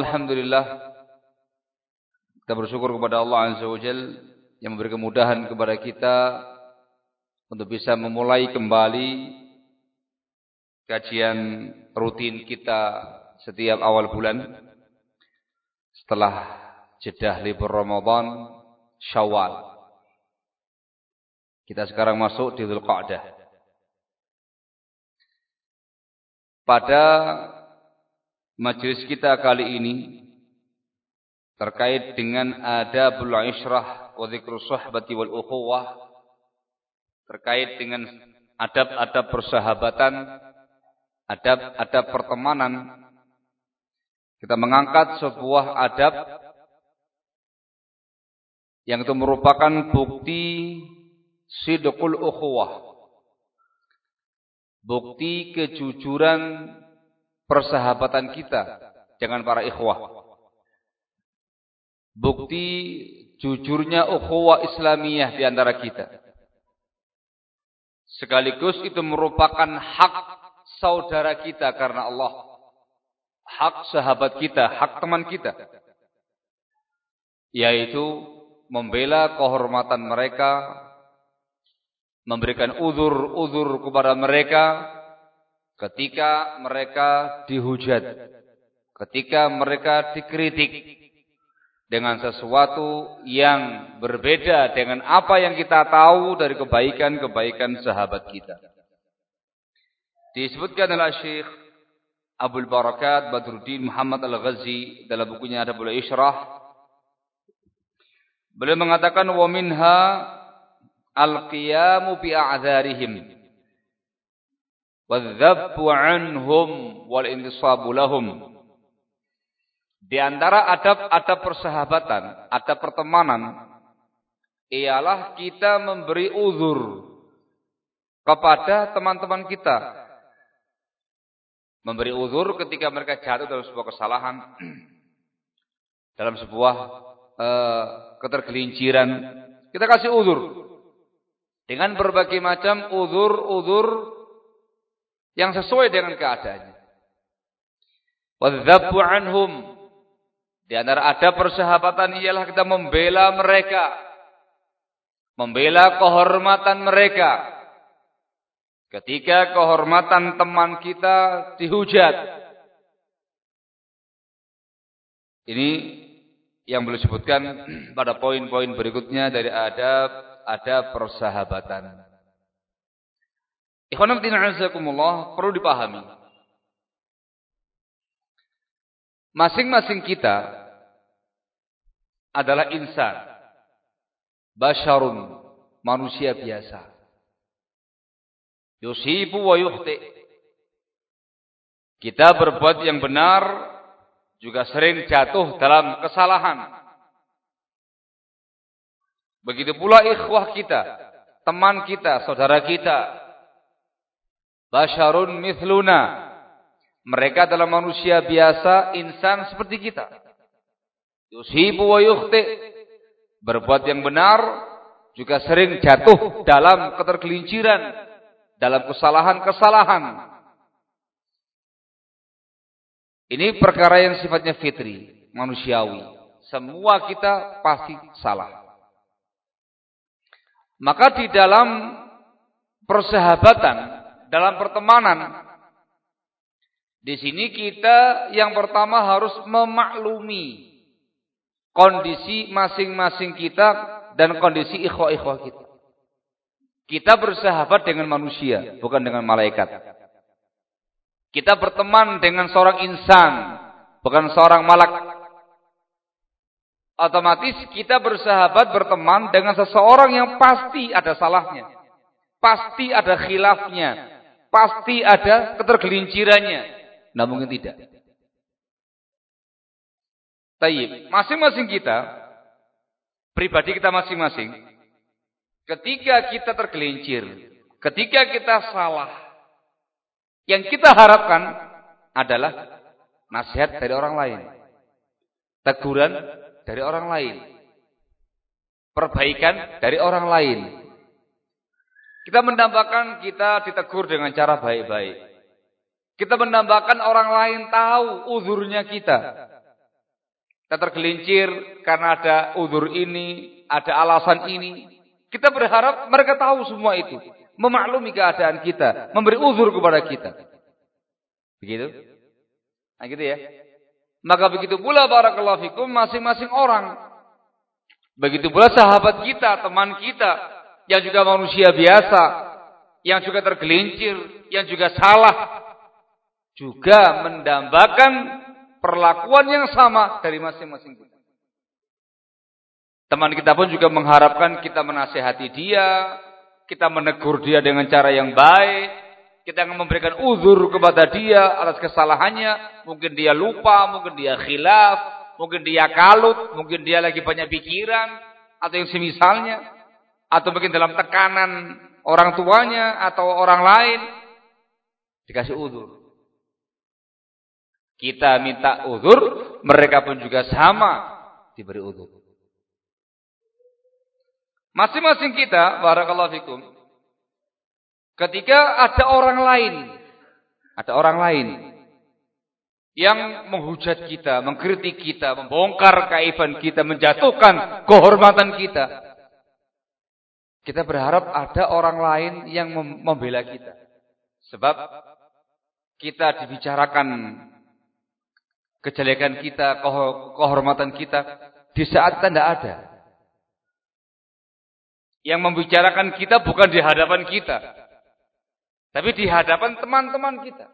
Alhamdulillah. Kita bersyukur kepada Allah Azza wa Jal Yang memberi kemudahan kepada kita Untuk bisa memulai kembali Kajian rutin kita Setiap awal bulan. Setelah jedah libur Ramadan Syawal. Kita sekarang masuk di Dhul Pada majelis kita kali ini terkait dengan adabul isyrah wa dzikru sahbati wal ukhuwah terkait dengan adab-adab persahabatan, adab-adab pertemanan. Kita mengangkat sebuah adab yang itu merupakan bukti sidqul ukhuwah bukti kejujuran persahabatan kita dengan para ikhwah. Bukti jujurnya ukhuwah Islamiyah di antara kita. Sekaligus itu merupakan hak saudara kita karena Allah. Hak sahabat kita, hak teman kita. Yaitu membela kehormatan mereka, memberikan uzur-uzur kepada mereka ketika mereka dihujat, ketika mereka dikritik dengan sesuatu yang berbeda dengan apa yang kita tahu dari kebaikan-kebaikan sahabat kita. Disebutkan oleh Syekh Abdul Barakat Badruddin Muhammad Al-Ghazi dalam bukunya Adabul Isyrah. Beliau mengatakan wa minha al-qiyamu bi a'dzarihim wadhabbu anhum wal intisabu lahum di antara adab-adab persahabatan, adab pertemanan ialah kita memberi uzur kepada teman-teman kita. Memberi uzur ketika mereka jatuh dalam sebuah kesalahan, dalam sebuah uh, ketergelinciran, kita kasih uzur. Dengan berbagai macam uzur-uzur yang sesuai dengan keadaannya. Wadzabu anhum. Di antara ada persahabatan ialah kita membela mereka. Membela kehormatan mereka. Ketika kehormatan teman kita dihujat. Ini yang boleh sebutkan pada poin-poin berikutnya dari adab ada persahabatan. Ikhwanam azakumullah perlu dipahami. Masing-masing kita adalah insan. Basharun, manusia biasa. Yusibu wa yukhti. Kita berbuat yang benar juga sering jatuh dalam kesalahan. Begitu pula ikhwah kita, teman kita, saudara kita. Basharun mithluna. Mereka adalah manusia biasa, insan seperti kita. Yusibu wa yukhti. Berbuat yang benar juga sering jatuh dalam ketergelinciran, dalam kesalahan-kesalahan. Ini perkara yang sifatnya fitri, manusiawi. Semua kita pasti salah. Maka di dalam persahabatan, dalam pertemanan, di sini kita yang pertama harus memaklumi kondisi masing-masing kita dan kondisi ikhwah-ikhwah kita. Kita bersahabat dengan manusia, bukan dengan malaikat. Kita berteman dengan seorang insan, bukan seorang malak otomatis kita bersahabat berteman dengan seseorang yang pasti ada salahnya. Pasti ada khilafnya. Pasti ada ketergelincirannya. Nah mungkin tidak. Tayyib. Masing-masing kita, pribadi kita masing-masing, ketika kita tergelincir, ketika kita salah, yang kita harapkan adalah nasihat dari orang lain. Teguran dari orang lain. Perbaikan dari orang lain. Kita menambahkan kita ditegur dengan cara baik-baik. Kita menambahkan orang lain tahu uzurnya kita. Kita tergelincir karena ada uzur ini, ada alasan ini. Kita berharap mereka tahu semua itu. Memaklumi keadaan kita. Memberi uzur kepada kita. Begitu? Nah gitu ya. Maka begitu pula barakallahu fikum masing-masing orang. Begitu pula sahabat kita, teman kita yang juga manusia biasa, yang juga tergelincir, yang juga salah juga mendambakan perlakuan yang sama dari masing-masing kita. Teman kita pun juga mengharapkan kita menasehati dia, kita menegur dia dengan cara yang baik, kita akan memberikan uzur kepada dia atas kesalahannya. Mungkin dia lupa, mungkin dia khilaf, mungkin dia kalut, mungkin dia lagi banyak pikiran. Atau yang semisalnya. Atau mungkin dalam tekanan orang tuanya atau orang lain. Dikasih uzur. Kita minta uzur, mereka pun juga sama diberi uzur. Masing-masing kita, barakallahu fikum, Ketika ada orang lain, ada orang lain yang menghujat kita, mengkritik kita, membongkar kaiban kita, menjatuhkan kehormatan kita. Kita berharap ada orang lain yang membela kita. Sebab kita dibicarakan kejelekan kita, kehormatan kita di saat tidak ada. Yang membicarakan kita bukan di hadapan kita. Tapi di hadapan teman-teman kita.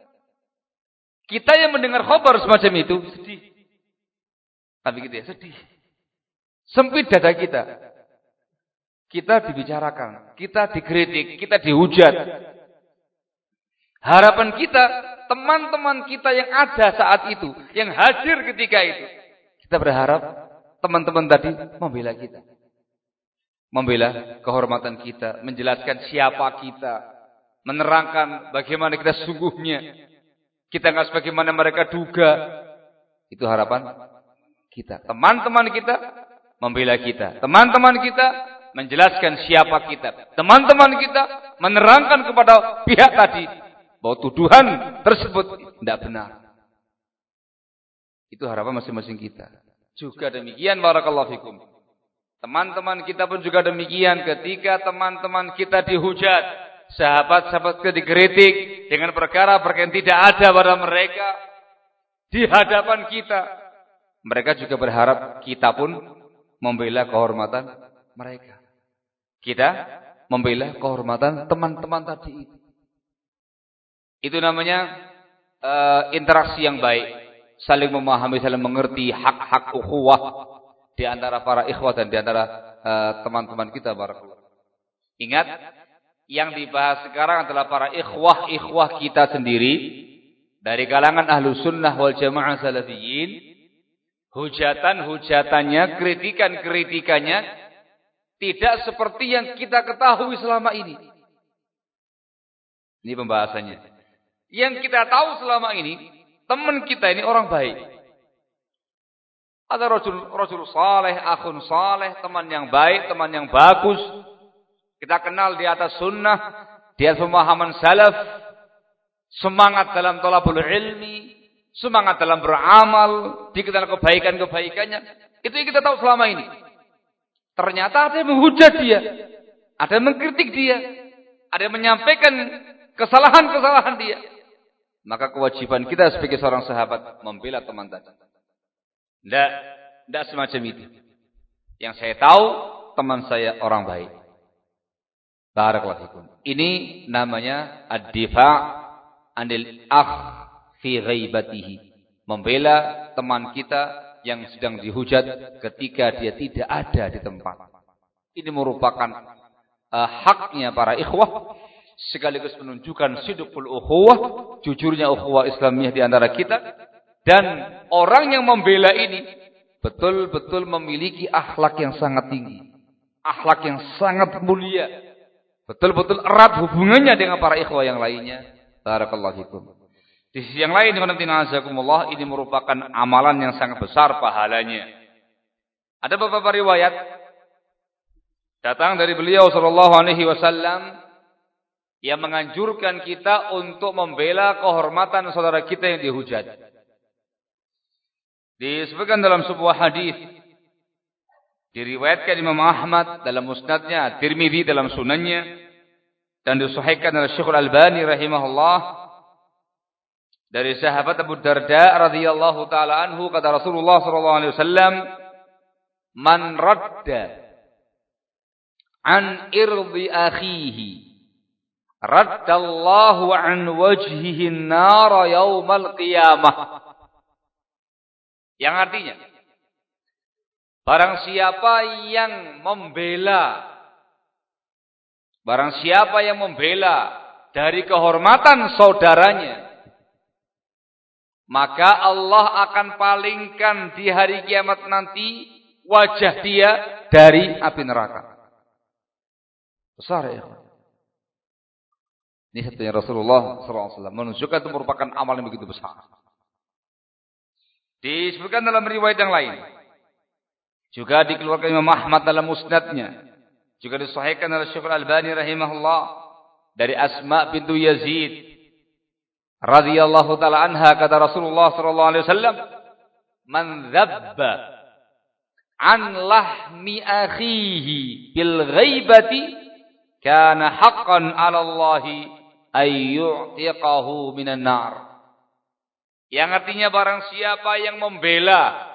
Kita yang mendengar khabar semacam itu sedih. Tapi gitu ya, sedih. Sempit dada kita. Kita dibicarakan, kita dikritik, kita dihujat. Harapan kita, teman-teman kita yang ada saat itu, yang hadir ketika itu. Kita berharap teman-teman tadi membela kita. Membela kehormatan kita, menjelaskan siapa kita, menerangkan bagaimana kita sungguhnya. Kita nggak sebagaimana mereka duga. Itu harapan kita. Teman-teman kita membela kita. Teman-teman kita menjelaskan siapa kita. Teman-teman kita menerangkan kepada pihak tadi bahwa tuduhan tersebut tidak benar. Itu harapan masing-masing kita. Juga demikian barakallahu fikum. Teman-teman kita pun juga demikian ketika teman-teman kita dihujat, sahabat-sahabat kita dikritik dengan perkara-perkara yang tidak ada pada mereka di hadapan kita. Mereka juga berharap kita pun membela kehormatan mereka. Kita membela kehormatan teman-teman tadi itu. Itu namanya uh, interaksi yang baik, saling memahami, saling mengerti hak-hak ukhuwah di antara para ikhwah dan di antara eh, teman-teman uh, kita. Ingat, yang dibahas sekarang adalah para ikhwah-ikhwah kita sendiri dari kalangan ahlu sunnah wal jamaah salafiyin. Hujatan-hujatannya, kritikan-kritikannya tidak seperti yang kita ketahui selama ini. Ini pembahasannya. Yang kita tahu selama ini, teman kita ini orang baik. Ada rajul, rajul saleh, akhun saleh, teman yang baik, teman yang bagus. Kita kenal di atas sunnah, di atas pemahaman salaf, semangat dalam tolabul ilmi, semangat dalam beramal, dikenal kebaikan-kebaikannya. Itu yang kita tahu selama ini. Ternyata ada yang menghujat dia, ada yang mengkritik dia, ada yang menyampaikan kesalahan-kesalahan dia. Maka kewajiban kita sebagai seorang sahabat membela teman tadi. Tidak, tidak semacam itu. Yang saya tahu, teman saya orang baik. Barakallahu Ini namanya ad-difa' anil akh fi ghaibatihi. Membela teman kita yang sedang dihujat ketika dia tidak ada di tempat. Ini merupakan uh, haknya para ikhwah sekaligus menunjukkan sidqul ukhuwah, jujurnya ukhuwah Islamiyah di antara kita dan orang yang membela ini betul-betul memiliki akhlak yang sangat tinggi. Akhlak yang sangat mulia. Betul-betul erat hubungannya dengan para ikhwah yang lainnya. Barakallahu fikum. Di sisi yang lain, azakumullah, ini merupakan amalan yang sangat besar pahalanya. Ada beberapa riwayat datang dari beliau sallallahu alaihi wasallam yang menganjurkan kita untuk membela kehormatan saudara kita yang dihujat. Disebutkan dalam sebuah hadis diriwayatkan Imam Ahmad dalam musnadnya, Tirmidzi dalam sunannya dan disahihkan oleh Syekh Al-Albani rahimahullah dari sahabat Abu Darda radhiyallahu taala anhu kata Rasulullah sallallahu alaihi wasallam man radda an irdi akhihi raddallahu an wajhihi an-nar yaumal qiyamah yang artinya, barang siapa yang membela, barang siapa yang membela dari kehormatan saudaranya, maka Allah akan palingkan di hari kiamat nanti wajah dia dari api neraka. Besar ya. Ini satunya Rasulullah SAW menunjukkan itu merupakan amal yang begitu besar. Disebutkan dalam riwayat yang lain. Juga dikeluarkan Imam Ahmad dalam musnadnya. Juga disahihkan oleh Syekh Al-Albani rahimahullah dari Asma bintu Yazid radhiyallahu taala anha kata Rasulullah sallallahu alaihi wasallam man dzabba an lahmi akhihi bil ghaibati kana haqqan 'ala Allah ay yu'tiqahu minan nar yang artinya barang siapa yang membela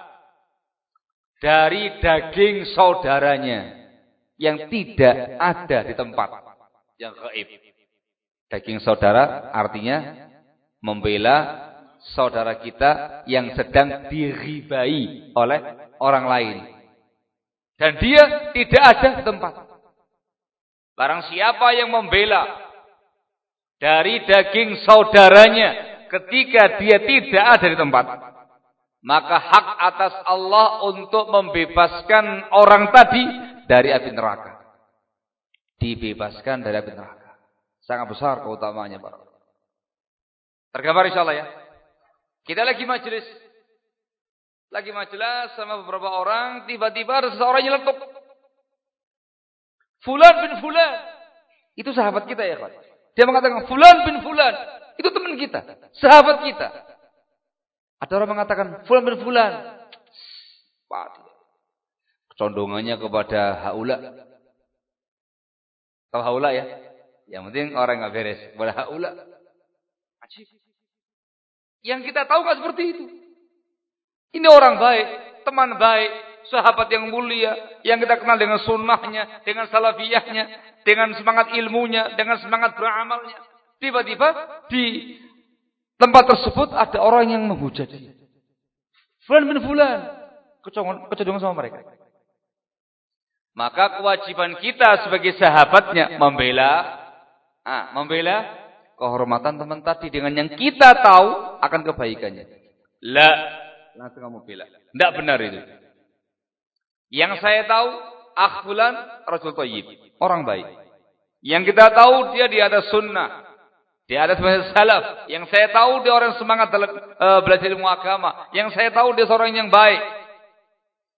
dari daging saudaranya yang tidak ada di tempat yang gaib. Daging saudara artinya membela saudara kita yang sedang diribai oleh orang lain. Dan dia tidak ada di tempat. Barang siapa yang membela dari daging saudaranya ketika dia tidak ada di tempat. Maka hak atas Allah untuk membebaskan orang tadi dari api neraka. Dibebaskan dari api neraka. Sangat besar keutamanya para Tergambar insyaAllah ya. Kita lagi majelis. Lagi majelis sama beberapa orang. Tiba-tiba ada seseorang nyeletuk. Fulan bin Fulan. Itu sahabat kita ya kawan. Dia mengatakan Fulan bin Fulan. Itu teman kita, sahabat kita. Ada orang mengatakan fulan bin fulan. Condongannya kepada haula. Tahu haula ya? Yang penting orang nggak beres. Kepada haula. Ajib. Yang kita tahu kan seperti itu. Ini orang baik, teman baik, sahabat yang mulia, yang kita kenal dengan sunnahnya, dengan salafiyahnya, dengan semangat ilmunya, dengan semangat beramalnya. Tiba-tiba di tempat tersebut ada orang yang menghujat. Fulan bin Fulan. kecondongan sama mereka. Maka kewajiban kita sebagai sahabatnya membela ah, membela kehormatan teman tadi dengan yang kita tahu akan kebaikannya. La, langsung kamu bela. Tidak benar itu. Yang saya tahu, akhbulan Rasul Tayyib. Orang baik. Yang kita tahu dia di atas sunnah. Dia ada sebagai salaf. Yang saya tahu dia orang semangat dalam uh, belajar ilmu agama. Yang saya tahu dia seorang yang baik.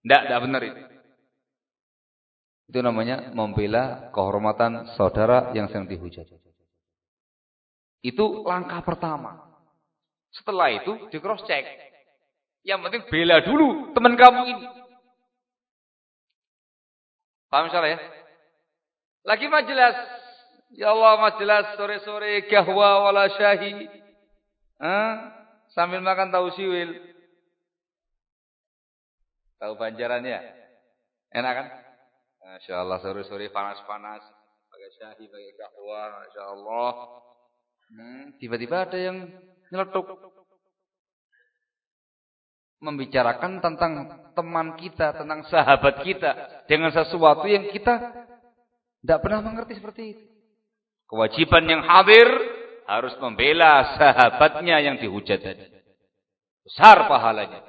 Tidak, tidak benar itu. Itu namanya membela kehormatan saudara yang sedang dihujat. Itu langkah pertama. Setelah itu di cross check. Yang penting bela dulu teman kamu ini. Paham salah ya? Lagi majelis. Ya Allah majelis sore-sore gahwa wala syahi. Hah? Sambil makan tahu siwil. Tahu banjaran ya? Enak kan? Masya Allah sore-sore panas-panas. Pakai syahi, pakai kahwa. Masya Allah. Hmm, tiba-tiba ada yang nyeletuk. Membicarakan tentang teman kita, tentang sahabat kita. Dengan sesuatu yang kita tidak pernah mengerti seperti itu. Kewajiban yang hadir harus membela sahabatnya yang dihujat tadi. Besar pahalanya.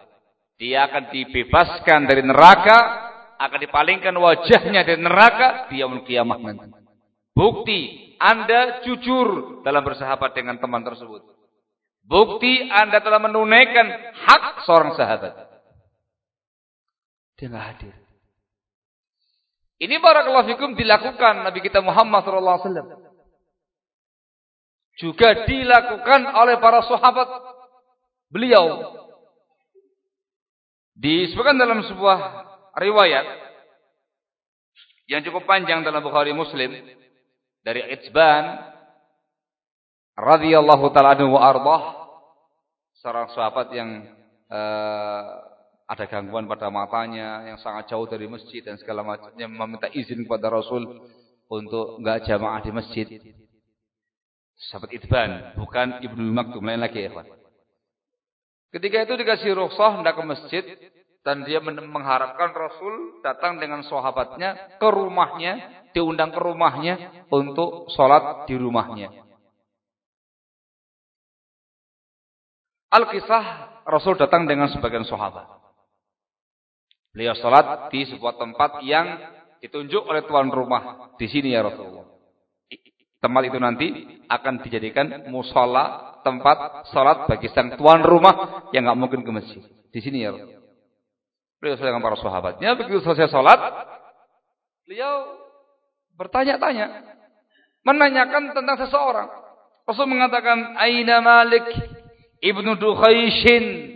Dia akan dibebaskan dari neraka akan dipalingkan wajahnya dari neraka di yaumul kiamah nanti. Bukti Anda jujur dalam bersahabat dengan teman tersebut. Bukti Anda telah menunaikan hak seorang sahabat. Dia nggak hadir. Ini barakallahu fikum dilakukan Nabi kita Muhammad sallallahu alaihi wasallam. Juga dilakukan oleh para sahabat beliau. Disebutkan dalam sebuah riwayat yang cukup panjang dalam Bukhari Muslim dari Itzban radhiyallahu taala anhu wa ardah seorang sahabat yang uh, ada gangguan pada matanya yang sangat jauh dari masjid dan segala macamnya meminta izin kepada Rasul untuk enggak jamaah di masjid. Sahabat Itban, bukan Ibnu Maktum, lain lagi ya, Ketika itu dikasih rukhsah hendak ke masjid, dan dia mengharapkan Rasul datang dengan sahabatnya ke rumahnya, diundang ke rumahnya untuk sholat di rumahnya. Al-kisah Rasul datang dengan sebagian sahabat. Beliau sholat di sebuah tempat yang ditunjuk oleh tuan rumah. Di sini ya Rasulullah. Tempat itu nanti akan dijadikan musola, tempat sholat bagi sang tuan rumah yang nggak mungkin ke masjid. Di sini ya. Beliau dengan para sahabatnya. Begitu selesai sholat. Beliau bertanya-tanya. Menanyakan tentang seseorang. Rasul mengatakan. Aina Malik ibnu Dukhaishin.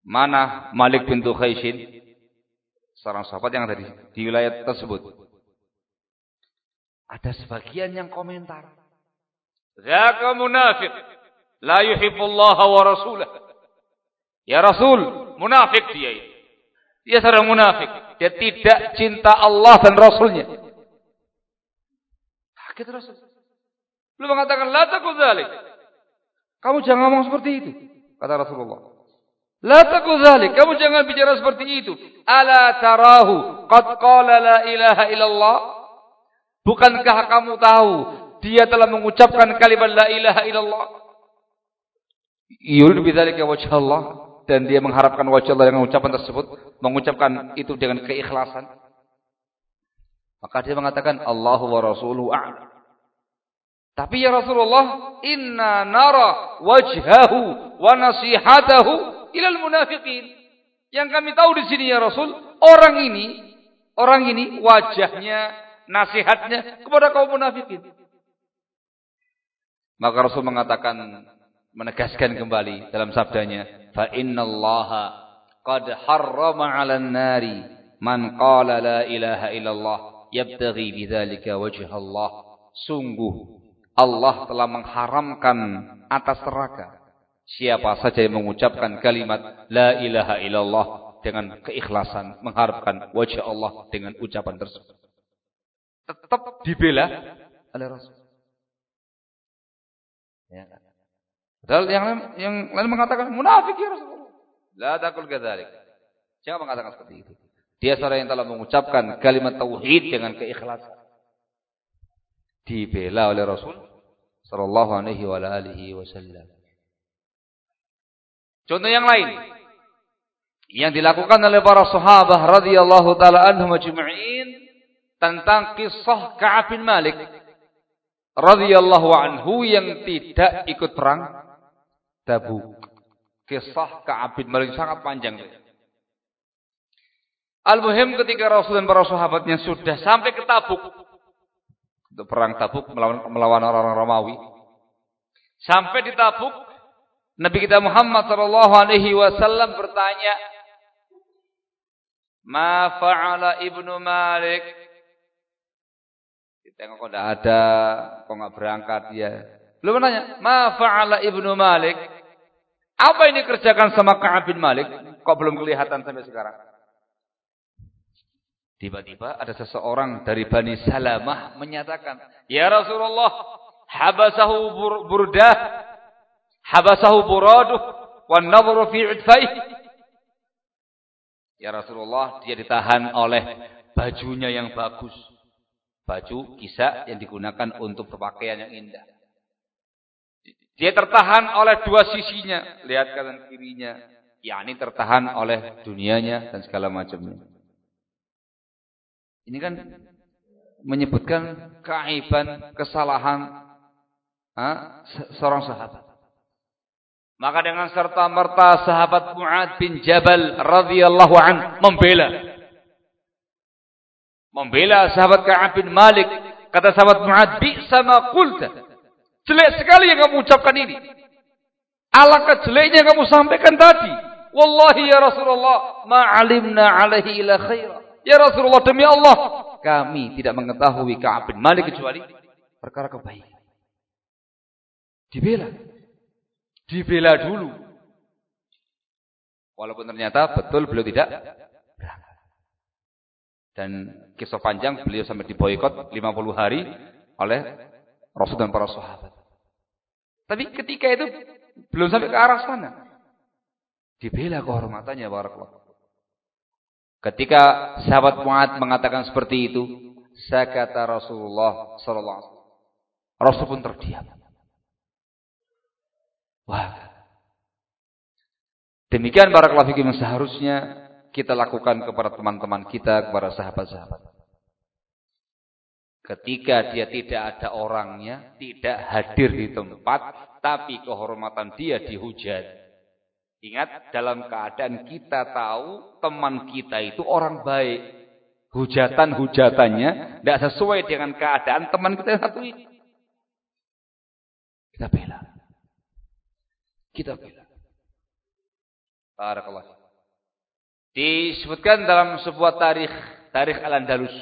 Mana Malik bin Dukhaishin? Seorang sahabat yang ada di, di wilayah tersebut. Ada sebagian yang komentar. Zaka munafik. La yuhibbullaha wa rasulah. Ya Rasul, munafik dia ini. Dia seorang munafik. Dia tidak cinta Allah dan Rasulnya. Kaget Rasul. Belum mengatakan, La takuzalik. Kamu jangan ngomong seperti itu. Kata Rasulullah. La takuzalik. Kamu jangan bicara seperti itu. Ala tarahu. Qad qala la ilaha illallah. Bukankah kamu tahu. Dia telah mengucapkan kalimat la ilaha illallah. Yuridu bidzalika wajh Allah dan dia mengharapkan wajah Allah dengan ucapan tersebut, mengucapkan itu dengan keikhlasan, maka dia mengatakan Allahu wa rasuluhu a'lam. Tapi ya Rasulullah, inna nara wajhahu wa nasihatahu ilal munafiqin. Yang kami tahu di sini ya Rasul, orang ini, orang ini wajahnya, nasihatnya kepada kaum munafikin. Maka Rasul mengatakan menegaskan kembali dalam sabdanya, fa innallaha qad harrama 'alan nari man qala la ilaha illallah yabtaghi bidzalika Allah sungguh Allah telah mengharamkan atas neraka siapa saja yang mengucapkan kalimat la ilaha illallah dengan keikhlasan mengharapkan wajah Allah dengan ucapan tersebut tetap dibela oleh Rasul ya kan? Padahal yang lain, yang lain mengatakan munafik ya Rasulullah. La taqul kadzalik. Jangan mengatakan seperti itu. Dia seorang yang telah mengucapkan kalimat tauhid dengan keikhlasan. Dibela oleh Rasul sallallahu alaihi wa alihi wasallam. Contoh yang lain yang dilakukan oleh para sahabat radhiyallahu taala anhum ajma'in tentang kisah Ka'ab bin Malik radhiyallahu anhu yang tidak ikut perang Tabuk. Kisah Ka'ab bin Malik sangat panjang. Al-Muhim ketika Rasul dan para sahabatnya sudah sampai ke Tabuk. Untuk perang Tabuk melawan melawan orang-orang Romawi. Sampai di Tabuk, Nabi kita Muhammad sallallahu alaihi wasallam bertanya, Ma fa'ala ibnu Malik. Ditengok kok tidak ada, kok nggak berangkat dia. Belum nanya, ma fa'ala ibnu Malik. Apa ini kerjakan sama Ka'ab bin Malik? Kok belum kelihatan sampai sekarang? Tiba-tiba ada seseorang dari Bani Salamah menyatakan, Ya Rasulullah, habasahu burdah, habasahu buraduh, wan nadhru fi udfaih. Ya Rasulullah, dia ditahan oleh bajunya yang bagus. Baju kisah yang digunakan untuk berpakaian yang indah. Dia tertahan oleh dua sisinya. Lihat kanan kirinya. yakni tertahan oleh dunianya dan segala macamnya. Ini kan menyebutkan keaiban, kesalahan ha, seorang sahabat. Maka dengan serta merta sahabat Mu'ad bin Jabal radhiyallahu an membela. Membela sahabat Ka'ab bin Malik. Kata sahabat Mu'ad, "Bi'sa ma qulta." Jelek sekali yang kamu ucapkan ini. Alangkah jeleknya yang kamu sampaikan tadi. Wallahi ya Rasulullah, ma alimna alaihi ila khaira. Ya Rasulullah demi Allah, kami tidak mengetahui Ka'ab bin Malik kecuali perkara kebaikan. Dibela. Dibela dulu. Walaupun ternyata betul beliau tidak. Dan kisah panjang beliau sampai diboikot 50 hari oleh Rasul dan para sahabat. Tapi ketika itu belum sampai ke arah sana. Dibela kehormatannya barakallahu. Ketika sahabat Mu'ad mengatakan seperti itu, sakata Rasulullah wasallam. Rasul pun terdiam. Wah. Demikian para fikum seharusnya kita lakukan kepada teman-teman kita, kepada sahabat-sahabat. Ketika dia tidak ada orangnya, tidak hadir di tempat, tapi kehormatan dia dihujat. Ingat, dalam keadaan kita tahu teman kita itu orang baik. Hujatan-hujatannya tidak sesuai dengan keadaan teman kita yang satu ini. Kita bela. Kita bilang. Barakallah. Disebutkan dalam sebuah tarikh, tarikh Al-Andalus.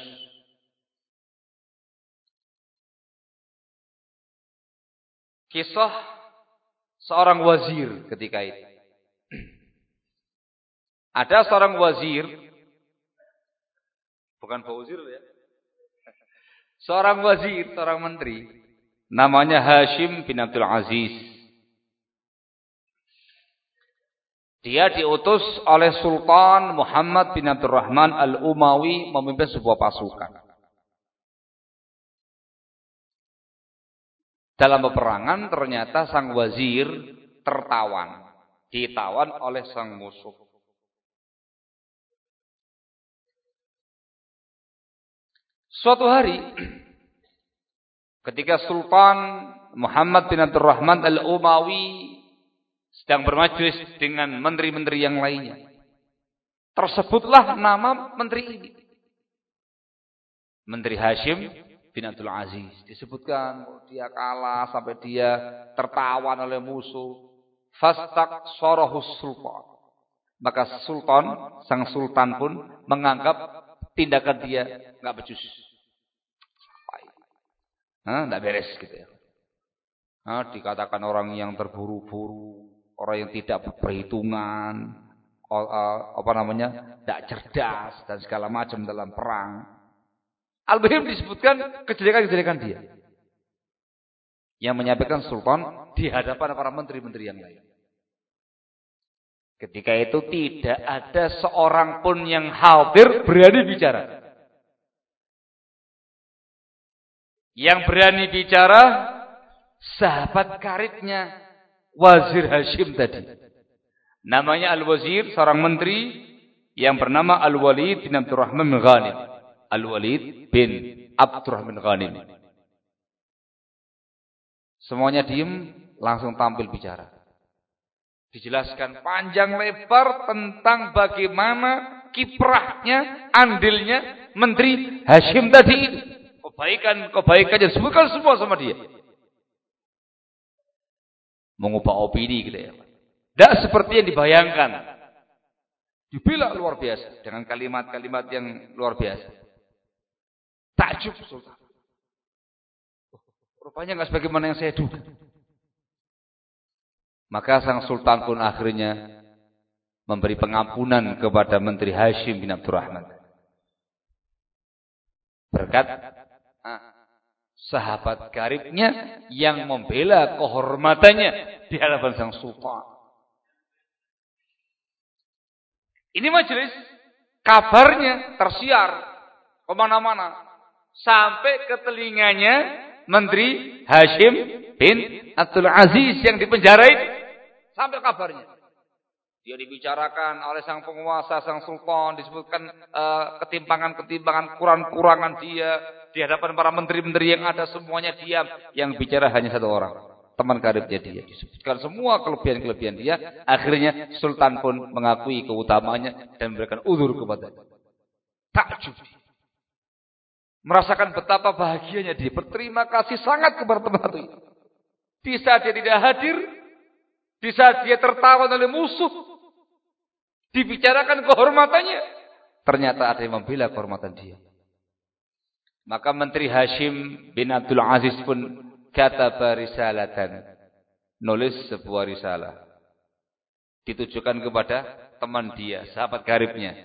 Kisah seorang wazir ketika itu. Ada seorang wazir, bukan wazir ya. Seorang wazir, seorang menteri, namanya Hashim bin Abdul Aziz. Dia diutus oleh Sultan Muhammad bin Abdurrahman Al-Umawi memimpin sebuah pasukan. Dalam peperangan ternyata sang wazir tertawan. Ditawan oleh sang musuh. Suatu hari ketika Sultan Muhammad bin Abdurrahman Al-Umawi sedang bermajlis dengan menteri-menteri yang lainnya. Tersebutlah nama menteri ini. Menteri Hashim bin Abdul Aziz. Disebutkan dia kalah sampai dia tertawan oleh musuh. Fastak sorohus sultan. Maka sultan, sang sultan pun menganggap tindakan dia nggak becus. Nah, nggak beres gitu ya. Nah, dikatakan orang yang terburu-buru, orang yang tidak perhitungan, apa namanya, tidak cerdas dan segala macam dalam perang. Al-Bahim disebutkan kejelekan-kejelekan dia. Yang menyampaikan sultan di hadapan para menteri-menteri yang lain. Ketika itu tidak ada seorang pun yang hadir berani bicara. Yang berani bicara sahabat karibnya Wazir Hashim tadi. Namanya Al-Wazir, seorang menteri yang bernama Al-Walid bin Abdurrahman bin Ghanim. Al-Walid bin Abdurrahman bin Ghanim. Semuanya diem, langsung tampil bicara. Dijelaskan panjang lebar tentang bagaimana kiprahnya, andilnya Menteri Hashim tadi itu. Kebaikan-kebaikan yang disebutkan semua sama dia. Mengubah opini gitu ya. Tidak seperti yang dibayangkan. Dibela luar biasa. Dengan kalimat-kalimat yang luar biasa. Takjub Sultan. Rupanya nggak sebagaimana yang saya duga. Maka sang sultan pun akhirnya memberi pengampunan kepada Menteri Hashim bin Abdurrahman. Berkat sahabat karibnya yang membela kehormatannya di hadapan sang sultan. Ini majelis kabarnya tersiar ke mana-mana sampai ke telinganya Menteri Hashim bin Abdul Aziz yang dipenjara itu. Sampai kabarnya. Dia dibicarakan oleh sang penguasa, sang sultan, disebutkan uh, ketimpangan-ketimpangan, kurang-kurangan dia di hadapan para menteri-menteri yang ada semuanya diam. Yang bicara hanya satu orang, teman karibnya dia. Disebutkan semua kelebihan-kelebihan dia. Akhirnya sultan pun mengakui keutamanya dan memberikan udur kepada dia. Takjub. Merasakan betapa bahagianya dia. Berterima kasih sangat kepada teman itu. Di dia tidak hadir, di saat dia tertawan oleh musuh. Dibicarakan kehormatannya. Ternyata ada yang membela kehormatan dia. Maka Menteri Hashim bin Abdul Aziz pun kata barisalatan. Nulis sebuah risalah. Ditujukan kepada teman dia, sahabat karibnya.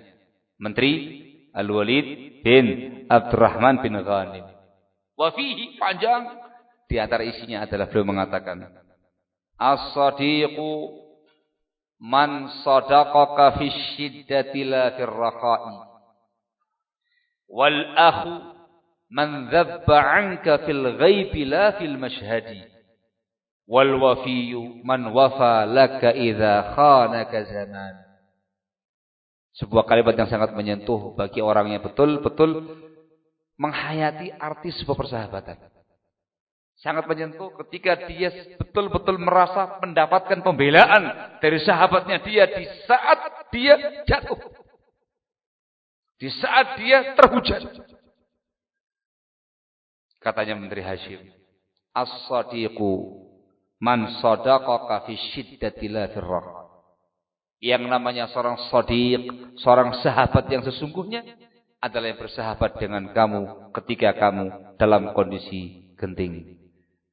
Menteri Al-Walid bin Abdurrahman bin Ghanim. Wafihi panjang. Di antara isinya adalah beliau mengatakan. As-sadiqu man sadaqaka fi syiddati la fir raqa'i. Wal akhu man dhabba 'anka fil ghaibi la fil mashhadi. Wal wafiyyu man wafa laka idza khanaka zaman. Sebuah kalimat yang sangat menyentuh bagi orang yang betul-betul menghayati arti sebuah persahabatan. Sangat menyentuh ketika dia betul-betul merasa mendapatkan pembelaan dari sahabatnya dia di saat dia jatuh. Di saat dia terhujat. Katanya Menteri Hashim. As-sadiqu man sadaqaka fi syiddati la Yang namanya seorang sadiq, seorang sahabat yang sesungguhnya adalah yang bersahabat dengan kamu ketika kamu dalam kondisi genting.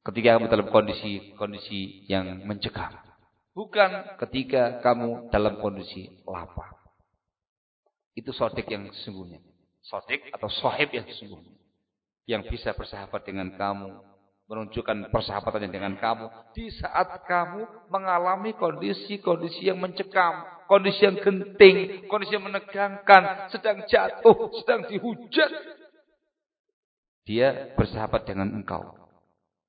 Ketika kamu dalam kondisi kondisi yang mencekam. Bukan ketika kamu dalam kondisi lapar. Itu sodik yang sesungguhnya. Sodik atau sohib yang sesungguhnya. Yang bisa bersahabat dengan kamu. Menunjukkan persahabatannya dengan kamu. Di saat kamu mengalami kondisi-kondisi yang mencekam. Kondisi yang genting. Kondisi yang menegangkan. Sedang jatuh. Sedang dihujat. Dia bersahabat dengan engkau.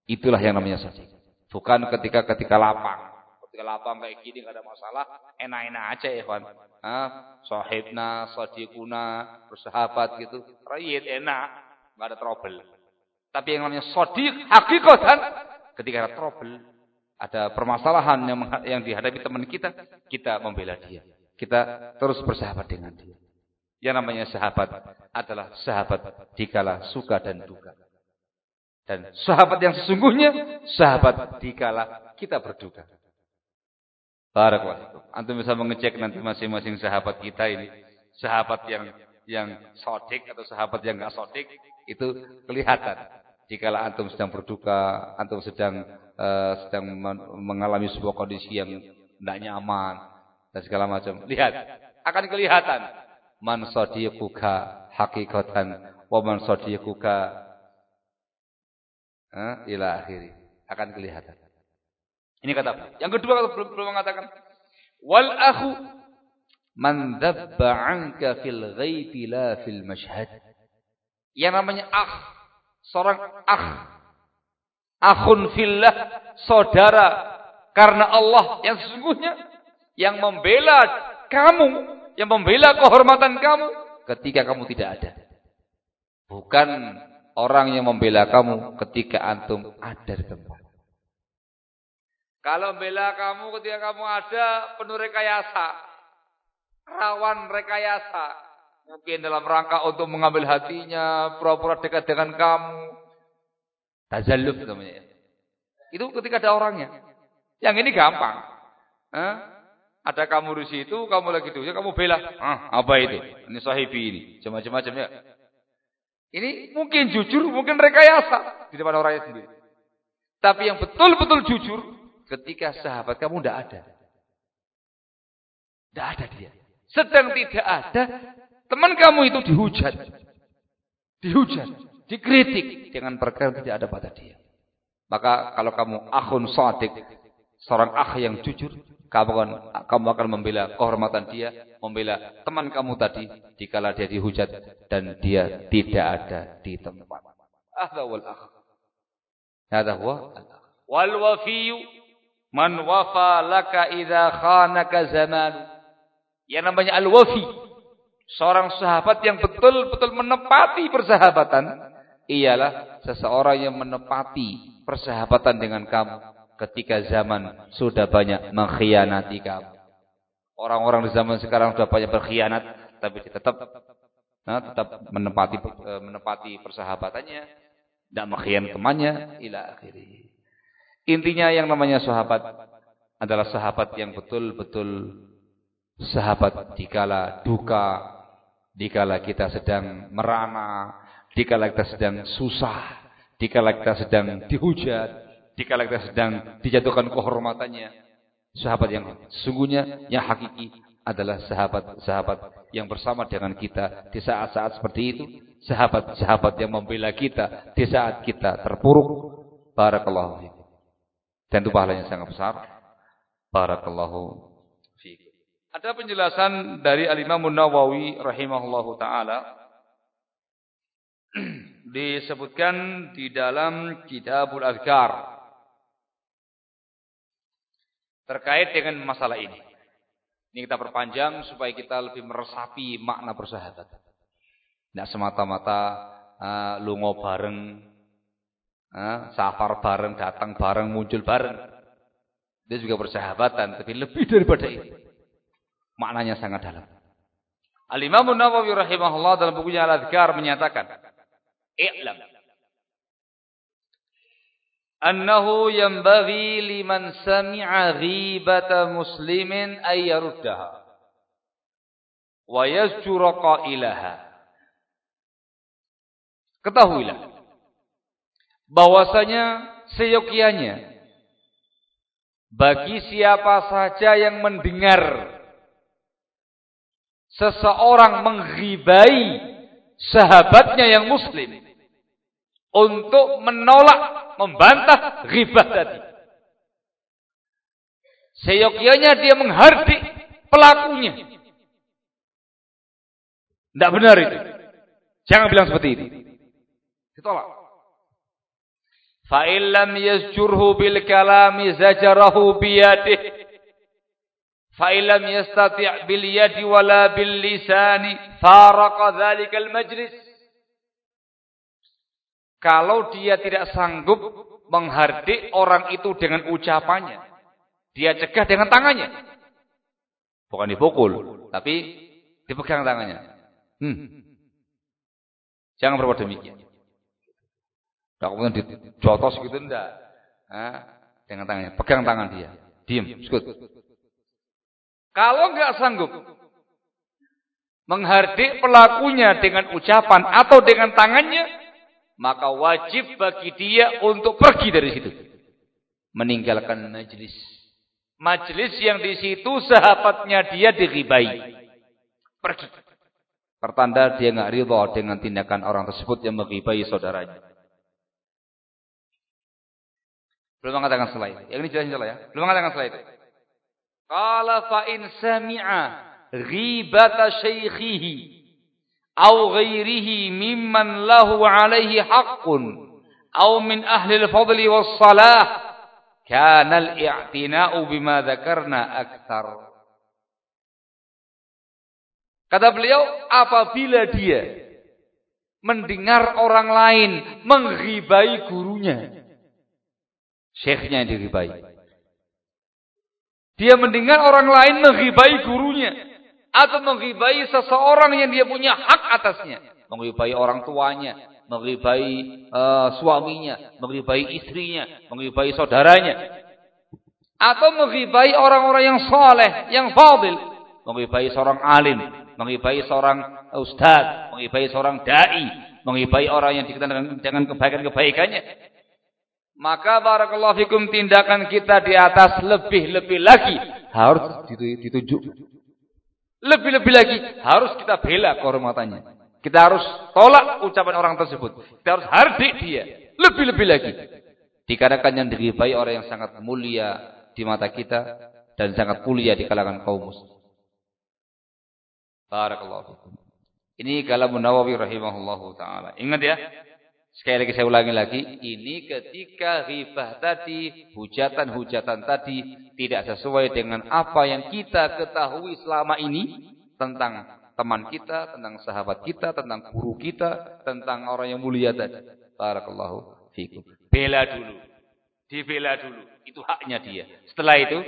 Itulah yang namanya sadiq. Bukan ketika ketika lapang. Ketika lapang kayak gini nggak ada masalah, enak-enak aja ya kawan. Ah, sahibna, sadiquna, bersahabat gitu. Rayit enak, nggak ada trouble. Tapi yang namanya sadiq hakikatan ketika ada trouble, ada permasalahan yang yang dihadapi teman kita, kita membela dia. Kita terus bersahabat dengan dia. Yang namanya sahabat adalah sahabat dikala suka dan duka. Dan sahabat yang sesungguhnya, sahabat dikala kita berduka. Barakallahu. Antum bisa mengecek nanti masing-masing sahabat kita ini. Sahabat yang yang sodik atau sahabat yang enggak sodik, itu kelihatan. Jikalau antum sedang berduka, antum sedang uh, sedang mengalami sebuah kondisi yang tidak nyaman dan segala macam. Lihat, akan kelihatan man sadiquka hakikatan wa man sadiquka eh, ila akhiri akan kelihatan. Ini kata beliau. Yang kedua belum, belum mengatakan Wal akhu man dhabba anka fil ghaibi la fil mashhad. Yang namanya akh, seorang akh. Akhun fillah, saudara. Karena Allah yang sesungguhnya. Yang membela kamu, yang membela kehormatan kamu. Ketika kamu tidak ada. Bukan orang yang membela kamu ketika antum ada di tempat. Kalau membela kamu ketika kamu ada penuh rekayasa, rawan rekayasa, mungkin dalam rangka untuk mengambil hatinya, pura-pura dekat dengan kamu, tazalluf namanya. Itu ketika ada orangnya. Yang ini gampang. Hah? Ada kamu di situ, kamu lagi di kamu bela. Ah, apa itu? Ini sahibi ini. Macam-macam ya. Ini mungkin jujur, mungkin rekayasa di depan orangnya sendiri. Tapi yang betul-betul jujur, ketika sahabat kamu tidak ada. Tidak ada dia. Sedang tidak ada, teman kamu itu dihujat. Dihujat, dikritik dengan perkara yang tidak ada pada dia. Maka kalau kamu akhun sadik, seorang akh yang jujur, kamu akan, membela kehormatan dia, membela teman kamu tadi dikala dia dihujat dan dia tidak ada di tempat. Hadza wal akh. Hadza huwa. Wal wafiyu man wafa laka idza khanaka zaman. Yang namanya al wafi, seorang sahabat yang betul-betul menepati persahabatan ialah seseorang yang menepati persahabatan dengan kamu ketika zaman sudah banyak mengkhianati kamu. Orang-orang di zaman sekarang sudah banyak berkhianat, tapi tetap nah, tetap menepati eh, menepati persahabatannya, tidak mengkhianati temannya, ila akhiri. Intinya yang namanya sahabat adalah sahabat yang betul-betul sahabat dikala duka, dikala kita sedang merana, dikala kita sedang susah, dikala kita sedang dihujat, dikala kita sedang dijatuhkan kehormatannya sahabat yang sesungguhnya yang hakiki adalah sahabat-sahabat yang bersama dengan kita di saat-saat seperti itu. Sahabat-sahabat yang membela kita di saat kita terpuruk. Barakallahu dan itu pahalanya sangat besar. Barakallahu ada penjelasan dari Al-Imam Nawawi rahimahullahu taala disebutkan di dalam Kitabul Azkar terkait dengan masalah ini. Ini kita perpanjang supaya kita lebih meresapi makna persahabatan. Tidak semata-mata uh, lungo bareng, uh, safar bareng, datang bareng, muncul bareng. Dia juga persahabatan, tapi lebih daripada itu. Maknanya sangat dalam. Al-Imam Nawawi rahimahullah dalam bukunya Al-Adhkar menyatakan, "I'lam annahu yanbaghi liman sami'a ghibata muslimin ay yaruddaha wa yazjura qailaha ketahuilah bahwasanya seyogianya bagi siapa saja yang mendengar seseorang menghibai sahabatnya yang muslim untuk menolak membantah ghibah tadi. Seyogyanya dia menghardik pelakunya. Tidak benar itu. Jangan bilang seperti itu. Ditolak. Fa'in lam yasjurhu bil kalami zajarahu biyadih. Fa'in lam yastati' bil yadi wala bil lisani faraqa. Kalau dia tidak sanggup menghardik orang itu dengan ucapannya, dia cegah dengan tangannya. Bukan dipukul, tapi dipegang tangannya. Hmm. Jangan berbuat demikian. Tidak kemudian dijotos gitu enggak. Nah, dengan tangannya, pegang tangan dia. Diam, skut. Kalau enggak sanggup menghardik pelakunya dengan ucapan atau dengan tangannya, maka wajib bagi dia untuk pergi dari situ. Meninggalkan majlis. Majlis yang di situ sahabatnya dia diribai. Pergi. Pertanda dia nggak ridho dengan tindakan orang tersebut yang menghibai saudaranya. Belum mengatakan selain. Yang ini jelas salah ya. Belum mengatakan selain itu. Qala fa in sami'a ghibata syaikhihi ghairihi mimman lahu alaihi haqqun min ahli al-fadli was salah kana al-i'tina'u bima dzakarna akthar. Kata beliau, apabila dia mendengar orang lain menghibai gurunya, syekhnya yang diribai. Dia mendengar orang lain menghibai gurunya. Atau menghibai seseorang yang dia punya hak atasnya. Menghibai orang tuanya. Menghibai uh, suaminya. Menghibai istrinya. Menghibai saudaranya. Atau menghibai orang-orang yang soleh. Yang fadil. Menghibai seorang alim. Menghibai seorang ustaz. Menghibai seorang da'i. Menghibai orang yang dikenal dengan kebaikan-kebaikannya. Maka barakallahu fikum tindakan kita di atas lebih-lebih lagi harus ditunjuk. Lebih-lebih lagi harus kita bela kehormatannya. Kita harus tolak ucapan orang tersebut. Kita harus hardik dia. Lebih-lebih lagi. Dikarenakan yang diribai orang yang sangat mulia di mata kita dan sangat mulia di kalangan kaum muslim. Barakallahu fikum. Ini kalam Nawawi rahimahullahu taala. Ingat ya, Sekali lagi saya ulangi lagi, ini ketika ribah tadi, hujatan-hujatan tadi tidak sesuai dengan apa yang kita ketahui selama ini tentang teman kita, tentang sahabat kita, tentang guru kita, tentang orang yang mulia tadi. Barakallahu fikum. Bela dulu. Dibela dulu. Itu haknya dia. Setelah itu,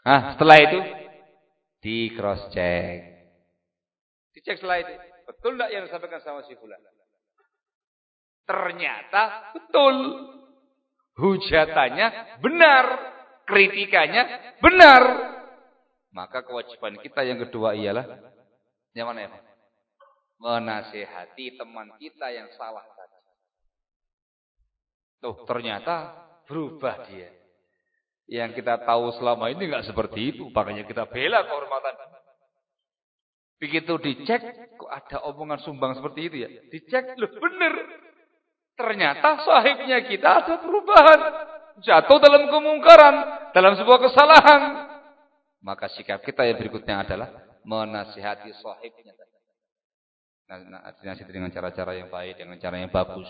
ah, setelah itu di cross check. Dicek setelah itu. Betul tidak yang disampaikan sama si fulan? Ternyata betul. Hujatannya benar. Kritikannya benar. Maka kewajiban kita yang kedua ialah. Yang mana ya? Menasehati teman kita yang salah tadi. Tuh ternyata berubah dia. Yang kita tahu selama ini nggak seperti itu. Makanya kita bela kehormatan. Begitu dicek, kok ada omongan sumbang seperti itu ya? Dicek, loh bener. Ternyata sahibnya kita ada perubahan. Jatuh dalam kemungkaran. Dalam sebuah kesalahan. Maka sikap kita yang berikutnya adalah menasihati sahibnya. Nah, nasihati dengan cara-cara yang baik, dengan cara yang bagus.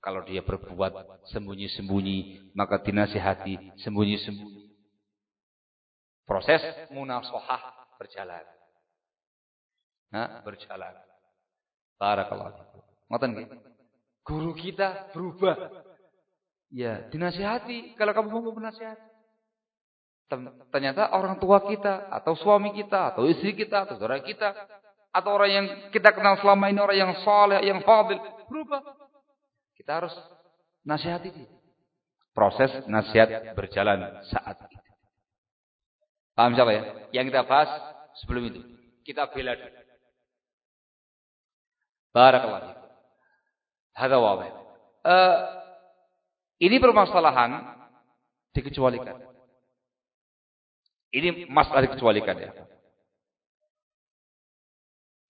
Kalau dia berbuat sembunyi-sembunyi, maka dinasihati sembunyi-sembunyi. Proses munasohah berjalan. Nah, berjalan. Barakallahu. Ngoten nggih. Guru kita berubah. Ya, dinasihati kalau kamu mau menasihati. Ternyata orang tua kita atau suami kita atau istri kita atau saudara kita atau orang yang kita kenal selama ini orang yang saleh, yang fadil berubah. Kita harus nasihati dia. Proses nasihat berjalan saat itu. Paham siapa ya? Yang kita bahas sebelum itu. Kita bela dulu. Barakallahu Hada wadih. Uh, ini permasalahan dikecualikan. Ini masalah dikecualikan ya.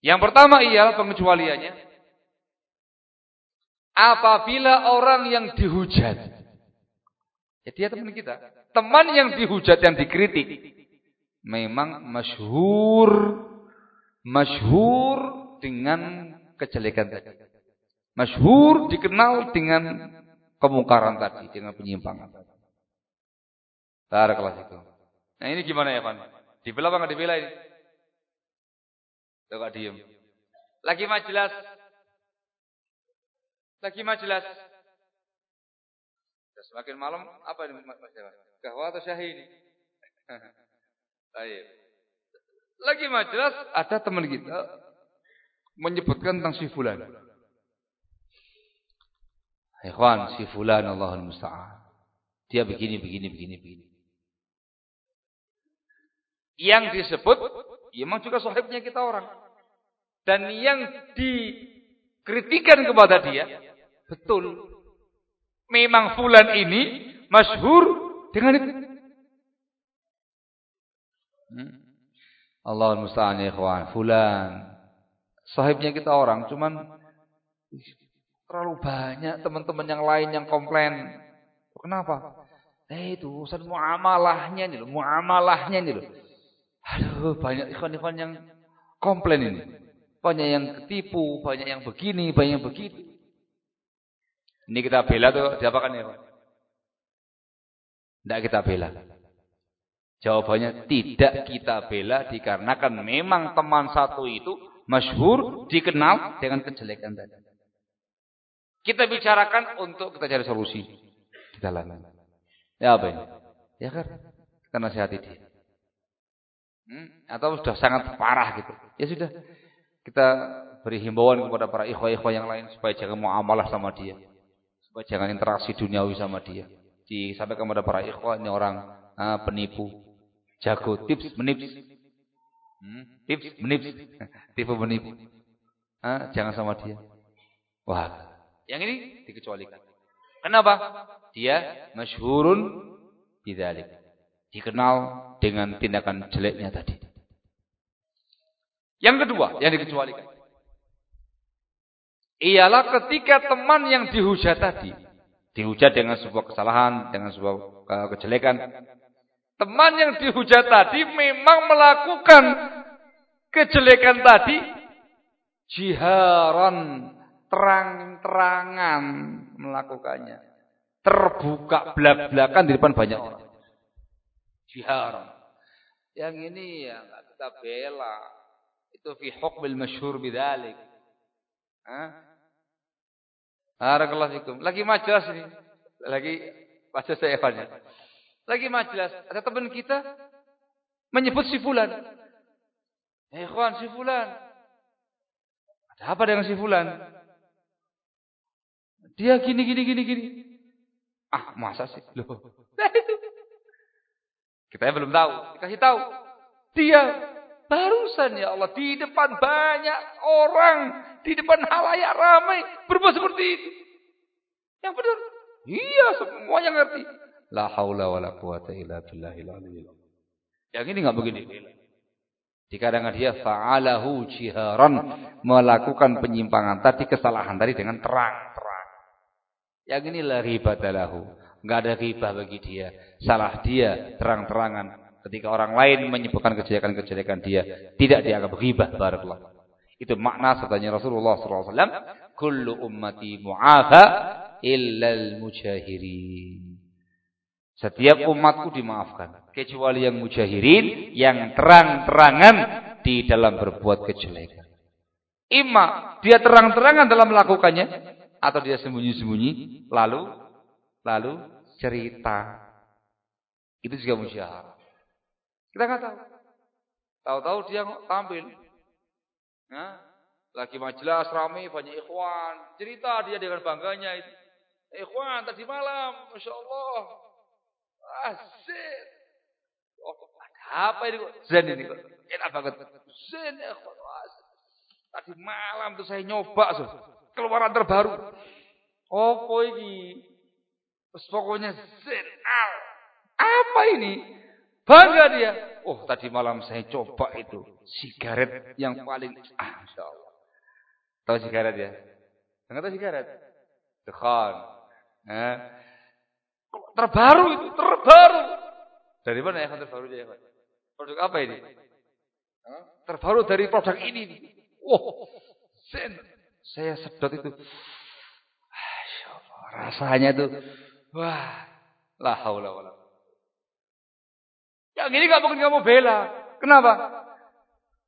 Yang pertama ialah pengecualiannya. Apabila orang yang dihujat. Ya dia teman kita. Teman yang dihujat, yang dikritik. Memang masyhur. Masyhur dengan kejelekan tadi. Masyhur dikenal dengan kemungkaran tadi, dengan penyimpangan. Barakallahu itu. Nah ini gimana ya, Pan? Dibela apa enggak dibela ini? Enggak diem. Lagi majelas. Lagi majelas. Semakin malam apa ini Mas Kahwa atau syahi ini? Baik. Lagi majelas ada teman kita menyebutkan tentang si fulan. Ikhwan, si fulan Allahul musta'an. Dia begini, begini, begini, begini. Yang disebut, ya memang juga sahibnya kita orang. Dan yang dikritikan kepada dia, betul. Memang fulan ini masyhur dengan itu. Hmm. Allahul musta'an ya ikhwan. Fulan. Sahibnya kita orang, cuman Terlalu banyak teman-teman yang lain yang komplain. Kenapa? Eh itu urusan muamalahnya nih loh, muamalahnya nih loh. Aduh, banyak ikhwan-ikhwan yang komplain ini. Banyak yang ketipu, banyak yang begini, banyak yang begitu. Ini kita bela tuh diapakan ya Pak? Tidak kita bela. Jawabannya tidak kita bela dikarenakan memang teman satu itu masyhur dikenal dengan kejelekan tadi. Kita bicarakan untuk kita cari solusi di dalamnya. Ya apa ini? Ya kan? Kita nasihati dia. Hmm? Atau sudah sangat parah gitu. Ya sudah. Kita beri himbauan kepada para ikhwah-ikhwah yang lain supaya jangan muamalah sama dia. Supaya jangan interaksi duniawi sama dia. Disampaikan kepada para ikhwah ini orang ah, penipu, Jago tips menips. Hmm? Tips menips. Tipu menipu. Ah, jangan sama dia. Wah, yang ini dikecualikan. Kenapa? Dia masyhurun bidzalik. Dikenal dengan tindakan jeleknya tadi. Yang kedua, yang dikecualikan. Ialah ketika teman yang dihujat tadi. Dihujat dengan sebuah kesalahan, dengan sebuah eh, kejelekan. Teman yang dihujat tadi memang melakukan kejelekan tadi jiharan terang-terangan melakukannya. Terbuka belak-belakan di depan banyak orang. Jiharan. Yang ini ya kita bela. Itu fi hukmil masyhur bidzalik. Hah? Barakallahu Lagi majelis ini. Lagi majelis saya Evan. Lagi majelis, ada teman kita menyebut si fulan. Eh, kawan si fulan. Ada apa dengan si fulan? Dia gini gini gini gini. Ah, masa sih? Loh. Nah itu. Kita belum tahu, dikasih tahu. Dia barusan ya Allah di depan banyak orang, di depan halayak ramai berbuat seperti itu. Yang benar. Iya, semuanya ngerti. La haula wala quwata illa billahil aliyil Yang ini enggak begini Dikadang dia fa'alahu jiharan melakukan penyimpangan tadi kesalahan tadi dengan terang-terang. Yang ini la ribadalahu. Enggak ada riba bagi dia. Salah dia terang-terangan. Ketika orang lain menyebutkan kejelekan-kejelekan dia, tidak dianggap riba barakallah. Itu makna sabdanya Rasulullah SAW. Kullu ummati mu'afa illal mujahirin. Setiap umatku dimaafkan. Kecuali yang mujahirin, yang terang-terangan di dalam berbuat kejelekan. Ima dia terang-terangan dalam melakukannya, atau dia sembunyi-sembunyi, lalu lalu cerita. Itu juga musyahar. Kita nggak tahu. Tahu-tahu dia tampil. Nah, lagi majelis ramai banyak ikhwan, cerita dia dengan bangganya itu. Ikhwan tadi malam, masya Allah, Asin. Oh, apa ini kok? Zen ini kok. Enak banget. Zen ya. Tadi malam tuh saya nyoba so. Keluaran terbaru. Apa ini? Terus pokoknya zen al. Apa ini? Bangga dia. Oh tadi malam saya coba itu. Sigaret yang paling. Ah Masya Allah. Tahu sigaret ya? Enggak tahu sigaret? Dekhan. Eh, Terbaru itu, terbaru. Dari mana ya terbaru ya, Produk apa ini? Terbaru dari produk ini. Wow, sen. Saya sedot itu. Rasanya tuh, wah, la haula wala. Yang ini gak mungkin kamu bela. Kenapa?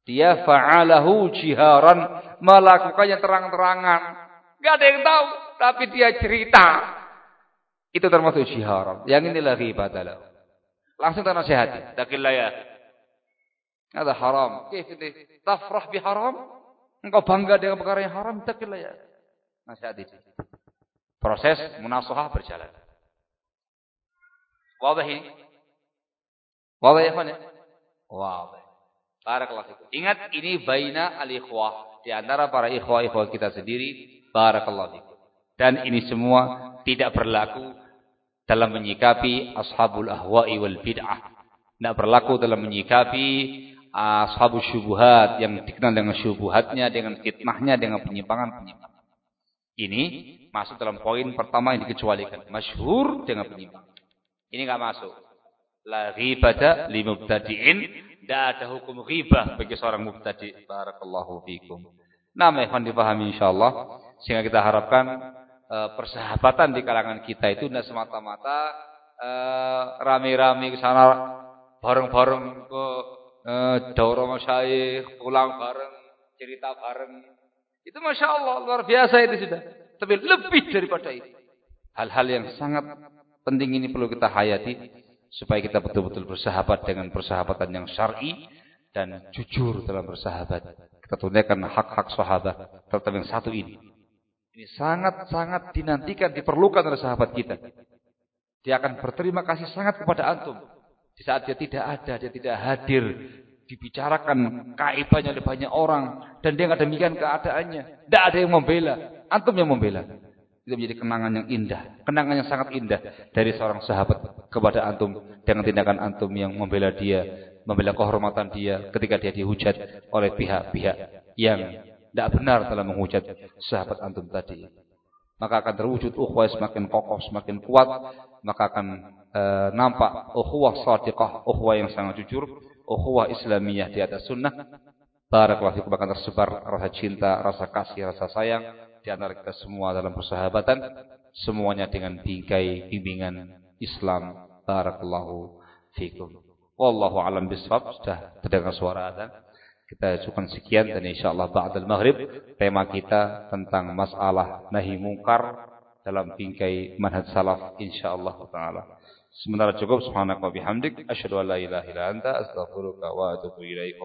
Dia fa'alahu jiharan melakukannya terang-terangan. Gak ada yang tahu, tapi dia cerita. Itu termasuk syiharan. Yang inilah riba adalah. Langsung tak nasihati. Dakillah ya. Ada haram. Kif ini? Tafrah bi haram? Engkau bangga dengan perkara yang haram? Dakillah ya. Nasihati. Proses munasuhah berjalan. Wadah ini? Wadah ya, ya? Wadah. Barakallah Ingat ini baina al-ikhwah. Di antara para ikhwah-ikhwah kita sendiri. Barakallah Dan ini semua tidak berlaku dalam menyikapi ashabul ahwa'i wal bid'ah. Tidak berlaku dalam menyikapi ashabul syubuhat yang dikenal dengan syubuhatnya, dengan fitnahnya, dengan penyimpangan-penyimpangan. Ini masuk dalam poin pertama yang dikecualikan. Masyhur dengan penyimpangan. Ini enggak masuk. La ghibata li mubtadi'in. Tidak ada hukum ghibah bagi seorang mubtadi. Barakallahu fikum. Nama ikhwan dipahami insyaallah. Sehingga kita harapkan uh, persahabatan di kalangan kita itu tidak semata-mata uh, rame-rame ke sana bareng-bareng ke uh, daurah masyayikh, pulang bareng, cerita bareng. Itu Masya Allah, luar biasa itu sudah. Tapi lebih daripada itu. Hal-hal yang sangat penting ini perlu kita hayati. Supaya kita betul-betul bersahabat dengan persahabatan yang syar'i dan jujur dalam bersahabat. Kita tunaikan hak-hak sahabat. Terutama yang satu ini. Ini sangat-sangat dinantikan, diperlukan oleh sahabat kita. Dia akan berterima kasih sangat kepada antum. Di saat dia tidak ada, dia tidak hadir. Dibicarakan kaibahnya oleh banyak orang. Dan dia nggak demikian keadaannya. Tidak ada yang membela. Antum yang membela. Itu menjadi kenangan yang indah. Kenangan yang sangat indah. Dari seorang sahabat kepada antum. Dengan tindakan antum yang membela dia. Membela kehormatan dia ketika dia dihujat oleh pihak-pihak yang tidak benar dalam menghujat sahabat antum tadi. Maka akan terwujud ukhuwah semakin kokoh, semakin kuat. Maka akan e, nampak ukhuwah sadiqah, ukhuwah yang sangat jujur. Ukhuwah islamiyah di atas sunnah. Barakallahu fikum akan tersebar rasa cinta, rasa kasih, rasa sayang. Di antara kita semua dalam persahabatan. Semuanya dengan bingkai bimbingan Islam. Barakallahu fikum. Wallahu alam biswab. Sudah terdengar suara adzan. Kita cukup sekian dan insyaallah ba'dal maghrib tema kita tentang masalah nahi mungkar dalam bingkai manhaj salaf insyaallah taala. Sementara cukup subhanaka bihamdik asyhadu an la ilaha illa anta astaghfiruka wa atubu ilaik